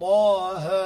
طه